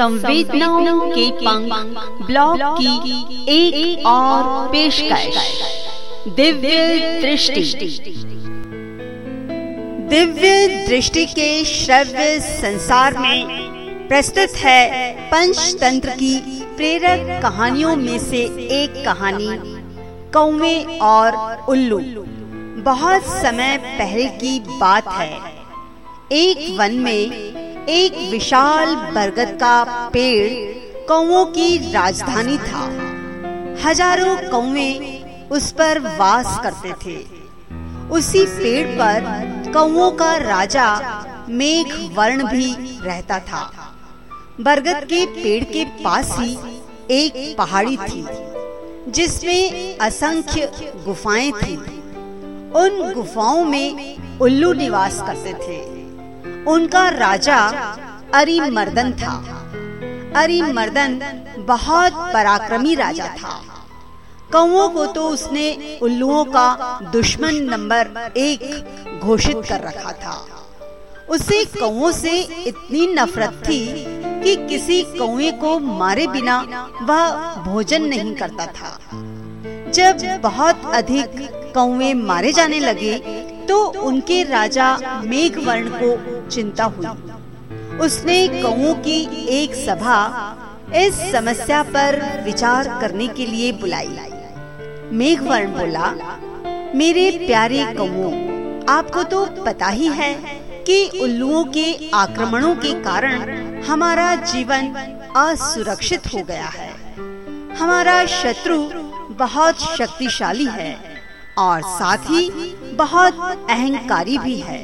संवेदनाओं के पंख ब्लॉग की एक, एक और पेशकश। दिव्य दृष्टि। दिव्य दृष्टि के श्रव्य संसार में प्रस्तुत है पंचतंत्र की प्रेरक कहानियों में से एक कहानी कौवे और उल्लू। बहुत समय पहले की बात है। एक वन में एक विशाल बरगद का पेड़ कौओं की राजधानी था। हज़ारों कौवे उस पर वास करते थे। उसी पेड़ पर कौओं का राजा मेघ वर्ण भी रहता था। बरगद के पेड़ के पास ही एक पहाड़ी थी, जिसमें असंख्य गुफाएँ थी। उन गुफाओं में उल्लू निवास करते थे। उनका राजा अरिमर्दन था। अरिमर्दन बहुत पराक्रमी राजा था। कौओं को तो उसने उल्लुओं का दुश्मन नंबर एक घोषित कर रखा था। उसे कौओं से इतनी नफरत थी कि किसी कौए को मारे बिना वह भोजन नहीं करता था। जब बहुत अधिक कौवे मारे जाने लगे तो उनके राजा मेघवर्ण को चिंता हुई। उसने कौओं की एक सभा इस समस्या पर विचार करने के लिए बुलाई। मेघवर्ण बोला, मेरे प्यारे कौओं, आपको तो पता ही है कि उल्लुओं के आक्रमणों के कारण हमारा जीवन असुरक्षित हो गया है। हमारा शत्रु बहुत शक्तिशाली है और साथ ही बहुत अहंकारी भी है।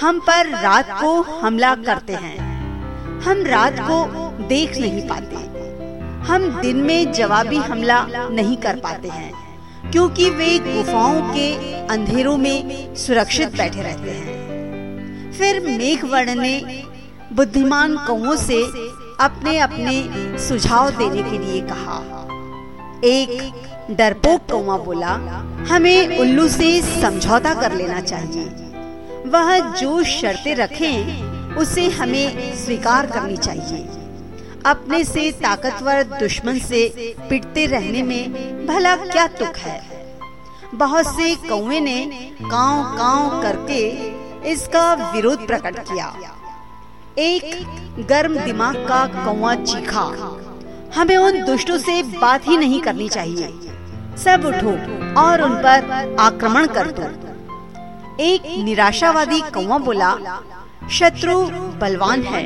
हम पर रात को हमला करते हैं। हम रात को देख नहीं पाते। हम दिन में जवाबी हमला नहीं कर पाते हैं, क्योंकि वे गुफाओं के अंधेरों में सुरक्षित बैठे रहते हैं। फिर मेघवर्ण ने बुद्धिमान कौओं से अपने अपने सुझाव देने के लिए कहा, एक डरपोक कौवा बोला, हमें उल्लू से समझौता कर लेना चाहिए। वह जो शर्तें रखें, उसे हमें स्वीकार करनी चाहिए। अपने से ताकतवर दुश्मन से पिटते रहने में भला क्या तुक है? बहुत से कौवे ने काव काव करके इसका विरोध प्रकट किया। एक गर्म दिमाग का कौवा चीखा, हमें उन दुष्टों से बात ही नहीं करनी चाहिए। सब उठो और उन पर आक्रमण कर दो। एक निराशावादी कौवा बोला, शत्रु बलवान है,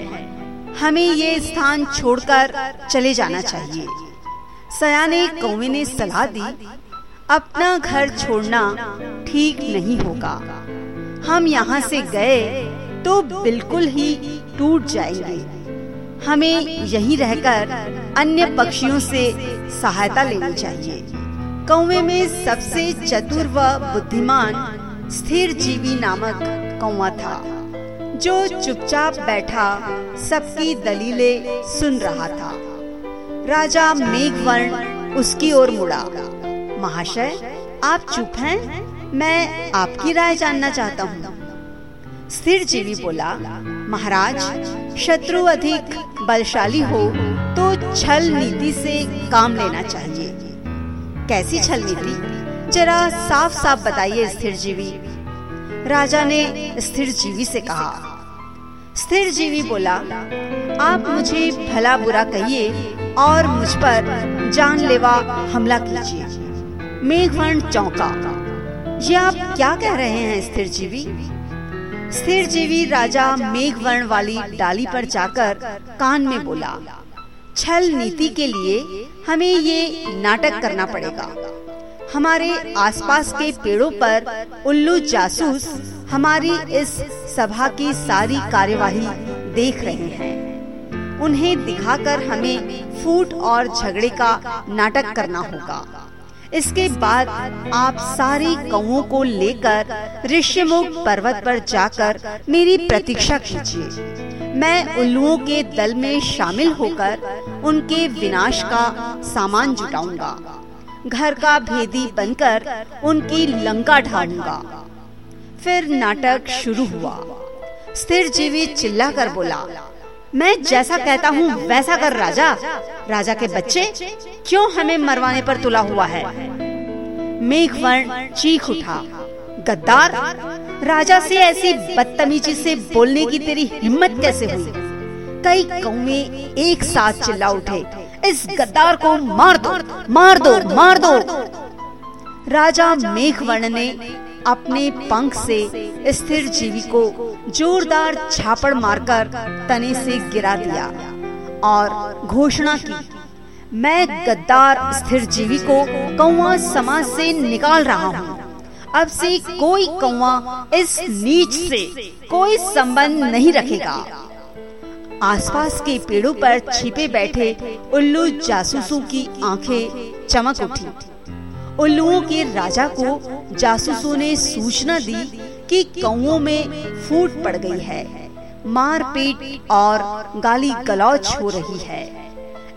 हमें ये स्थान छोड़कर चले जाना चाहिए। सयाने कौवे ने सलाह दी, अपना घर छोड़ना ठीक नहीं होगा। हम यहाँ से गए तो बिल्कुल ही टूट जाएँगे। हमें यहीं रहकर अन्य पक्षियों से सहायता लेनी चाहिए। कौवे में सबसे चतुर व बुद्धिमान स्थिर जीवी नामक कौवा था, जो चुपचाप बैठा सबकी दलीलें सुन रहा था। राजा मेघवर्ण उसकी ओर मुड़ा। महाशय, आप चुप हैं? मैं आपकी राय जानना चाहता हूँ। स्थिर जीवी बोला, महाराज, शत्रु अधिक बलशाली हो तो छल नीति से काम लेना चाहिए। कैसी छल नीति जरा साफ़ साफ़ बताइए स्थिर जीवी। राजा ने स्थिर जीवी से कहा। स्थिर जीवी बोला आप मुझे भला बुरा कहिए और मुझ पर जानलेवा हमला कीजिए। मेघवर्ण चौंका। ये आप क्या कह रहे हैं स्थिर जीवी? स्थिर जीवी राजा मेघवर्ण वाली डाली पर जाकर कान में बोला छल नीति के लिए हमें ये नाटक करना पड़ेगा। हमारे आसपास के पेड़ों पर उल्लू जासूस हमारी इस सभा की सारी कार्यवाही देख रहे हैं। उन्हें दिखाकर हमें फूट और झगड़े का नाटक करना होगा। इसके बाद आप सारी कौओं को लेकर ऋषिमुख पर्वत पर जाकर मेरी प्रतीक्षा कीजिए। मैं उल्लुओं के दल में शामिल होकर उनके विनाश का सामान जुटाऊँगा। घर का भेदी बनकर उनकी लंका ढाऊँगा फिर नाटक शुरू हुआ। स्थिर जीवी चिल्ला कर बोला, मैं जैसा कहता हूँ, वैसा कर राजा। राजा के बच्चे, क्यों हमें मरवाने पर तुला हुआ है? मेघवर्ण चीख उठा। गद्दार। राजा से ऐसी बदतमीजी से बोलने की तेरी हिम्मत कैसे हुई? कई कौवे एक साथ चिल्ला उठे, इस गद्दार को मार दो मार दो मार दो। राजा मेघवर्ण ने अपने पंख से स्थिर जीवी को जोरदार छापड़ मारकर तने से गिरा दिया और घोषणा की, मैं गद्दार स्थिर जीवी को कौआ समाज से निकाल रहा हूँ। अब से कोई कौआ इस नीच से कोई संबंध नहीं रखेगा। आसपास के पेड़ों पर छिपे बैठे उल्लू जासूसों की आँखें चमक उठी। उल्लुओं के राजा को जासूसों ने सूचना दी कि कौओं में फूट पड़ गई है, मारपीट और गाली गलौच हो रही है।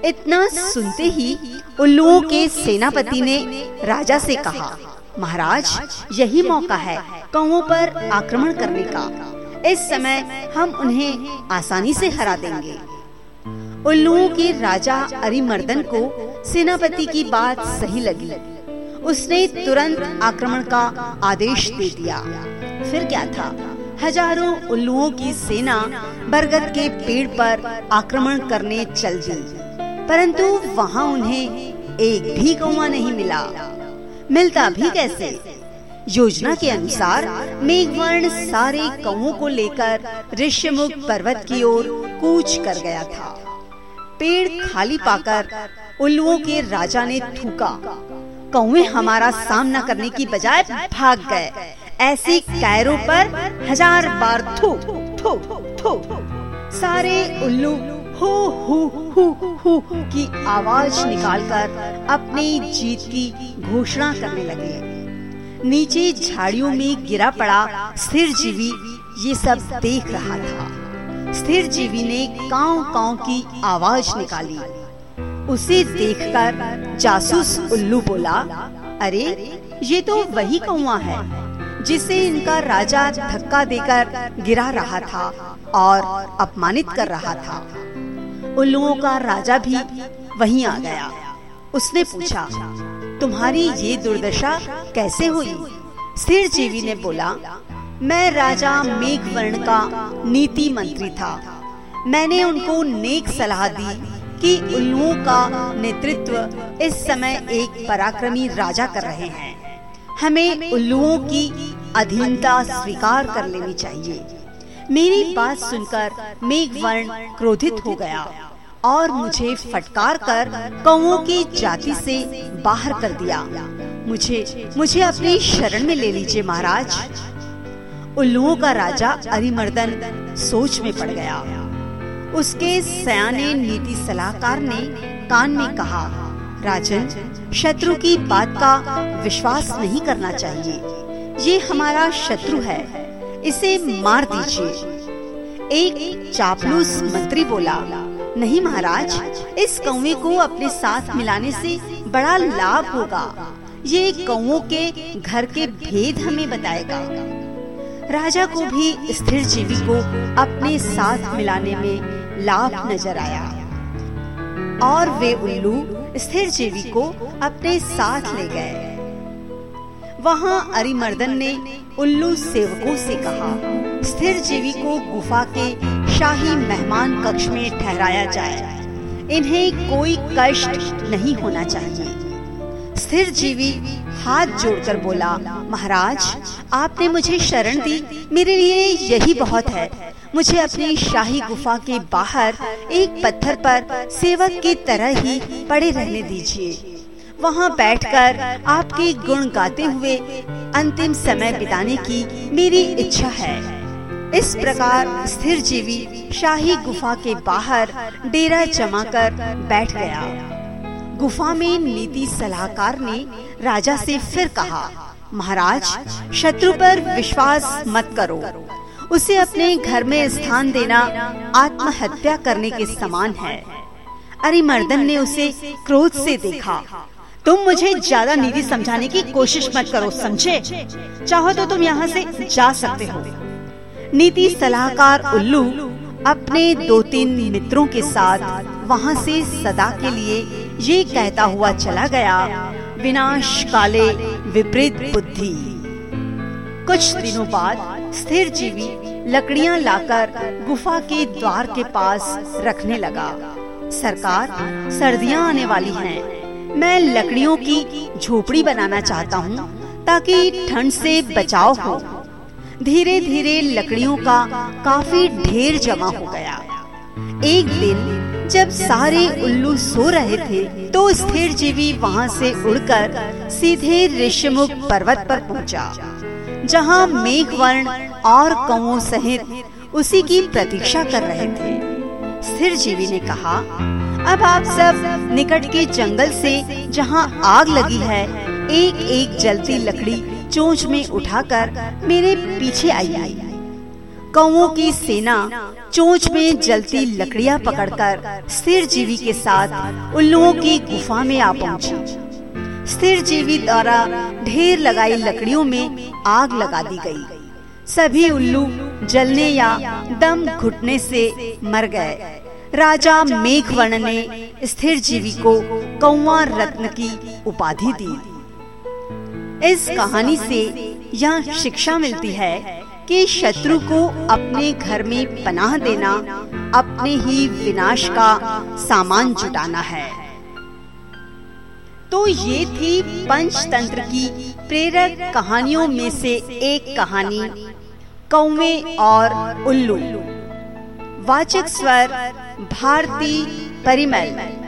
इतना सुनते ही उल्लुओं के सेनापति ने राजा से कहा महाराज, यही मौका है कौओं पर आक्रमण करने का। इस समय हम उन्हें आसानी से हरा देंगे। उल्लुओं के राजा अरिमर्दन को सेनापति की बात सही लगी। उसने तुरंत आक्रमण का आदेश दे दिया। फिर क्या था? हज़ारों उल्लुओं की सेना बरगद के पेड़ पर आक्रमण करने चल गई। परंतु वहाँ उन्हें एक भी कौवा नहीं मिला। मिलता भी कैसे? योजना के अनुसार मेघवर्ण सारे कौओं को लेकर ऋषिमुख पर्वत की ओर कूच कर गया था। पेड़ खाली पाकर उल्लुओं के राजा ने थूका। कौए हमारा सामना करने की बजाय भाग गए। ऐसी कैरों पर हज़ार बार थू थू थू सारे उल्लू हु हु हु हु की आवाज़ निकालकर अपनी जीत की घोषणा करने लगे। नीचे झाड़ियों में गिरा पड़ा स्थिर जीवी ये सब देख रहा था। स्थिर जीवी ने काव काव की आवाज़ निकाली। उसे देखकर जासूस उल्लू बोला, अरे, ये तो वही कौआ है, जिसे इनका राजा धक्का देकर गिरा रहा था और अपमानित कर रहा था। उल्लुओं का राजा भी वहीं आ गया। उसने पूछा तुम्हारी ये दुर्दशा कैसे हुई? स्थिर जीवी ने बोला मैं राजा मेघवर्ण का नीति मंत्री था। मैंने उनको नेक सलाह दी कि उल्लुओं का नेतृत्व इस समय एक पराक्रमी राजा कर रहे हैं। हमें उल्लुओं की अधीनता स्वीकार कर लेनी चाहिए। मेरी बात सुनकर मेघवर्ण क्रोधित हो गया और मुझे फटकार कर कौओं की जाति से बाहर कर दिया। मुझे मुझे अपनी शरण में ले लीजिए महाराज। उल्लुओं का राजा अरिमर्दन सोच में पड़ गया। उसके सयाने नीति सलाहकार ने कान में कहा राजन शत्रु की बात का विश्वास नहीं करना चाहिए। ये हमारा शत्रु है। इसे मार दीजिए। एक चापलूस मंत्री बोला, नहीं महाराज, इस कौवे को अपने साथ मिलाने से बड़ा लाभ होगा। ये कौओं के घर के भेद हमें बताएगा। राजा को भी स्थिर जीवी को अपने साथ मिलाने में लाभ नज़र आया। और वे उल्लू स्थिर जीवी को अपने साथ ले गए। वहाँ अरिमर्दन ने उल्लू सेवकों से कहा, स्थिर जीवी को गुफा के शाही मेहमान कक्ष में ठहराया जाए। इन्हें कोई कष्ट नहीं होना चाहिए। स्थिर जीवी हाथ जोड़कर बोला, महाराज, आपने मुझे शरण दी। मेरे लिए यही बहुत है। मुझे अपनी शाही गुफा के बाहर एक पत्थर पर सेवक की तरह ही पड़े रहने दीजिए। वहाँ बैठकर आपके गुण गाते हुए अंतिम समय बिताने की मेरी इच्छा है। इस प्रकार स्थिर जीवी शाही गुफा के बाहर डेरा जमाकर बैठ गया। गुफा में नीति सलाहकार ने राजा से फिर कहा महाराज शत्रु पर विश्वास मत करो। उसे अपने घर में स्थान देना आत्महत्या करने के समान है। अरिमर्दन ने उसे क्रोध से देखा। तुम मुझे ज़्यादा नीति समझाने की कोशिश मत करो, समझे? चाहो तो तुम यहाँ से जा सकते हो। नीति सलाहकार उल्लू अपने दो तीन मित्रों के साथ वहाँ से सदा के लिए ये कहता हुआ चला गया, विनाश काले विपरीत बुद्धि। कुछ दिनों बाद स्थिर जीवी लकड़ियाँ लाकर गुफा के द्वार के पास रखने लगा। सरकार, सर्दियाँ आने वाली हैं। मैं लकड़ियों की झोपड़ी बनाना चाहता हूँ, ताकि ठंड से बचाव हो। धीरे धीरे लकड़ियों का काफ़ी ढेर जमा हो गया। एक दिन जब सारे उल्लू सो रहे थे तो स्थिर जीवी वहाँ से उड़कर सीधे ऋषिमुख पर्वत पर पहुँचा, जहाँ मेघवर्ण और कौ सहित उसी की प्रतीक्षा कर रहे थे। स्थिर जीवी ने कहा अब आप सब निकट के जंगल से जहाँ आग लगी है एक एक जलती लकड़ी चोंच में उठाकर मेरे पीछे आई। आई कौओं की सेना चोंच में जलती लकड़ियाँ पकड़कर स्थिर जीवी के साथ उल्लुओं की गुफा में आ पहुँची। स्थिर जीवी द्वारा ढेर लगाई लकड़ियों में आग लगा दी गई। सभी उल्लू जलने या दम घुटने से मर गए। राजा मेघवर्ण ने स्थिर जीवी को कौवा रत्न की उपाधि दी। इस कहानी से यह शिक्षा मिलती है कि शत्रु को अपने घर में पनाह देना, अपने ही विनाश का सामान जुटाना है। तो ये थी पंचतंत्र की प्रेरक कहानियों में से एक कहानी, कौवे और उल्लू। वाचक स्वर भारती परिमल।